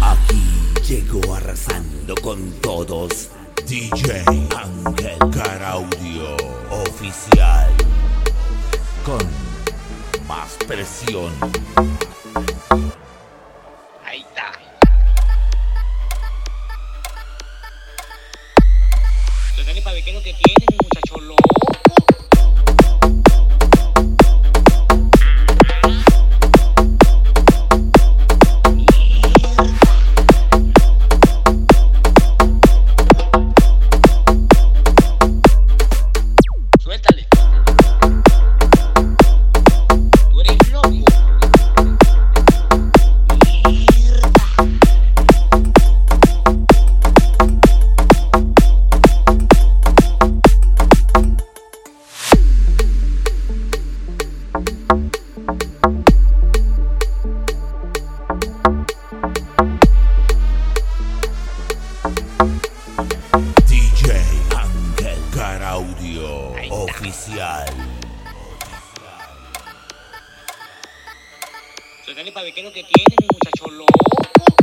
Aquí llegó arrasando con todos DJ Ángel Caraudio Oficial con más presión. Ahí está. Entonces, para ver qué es lo que tienen, muchachos. Oficial. Entonces, para ver qué es lo que tiene mi muchacho loco.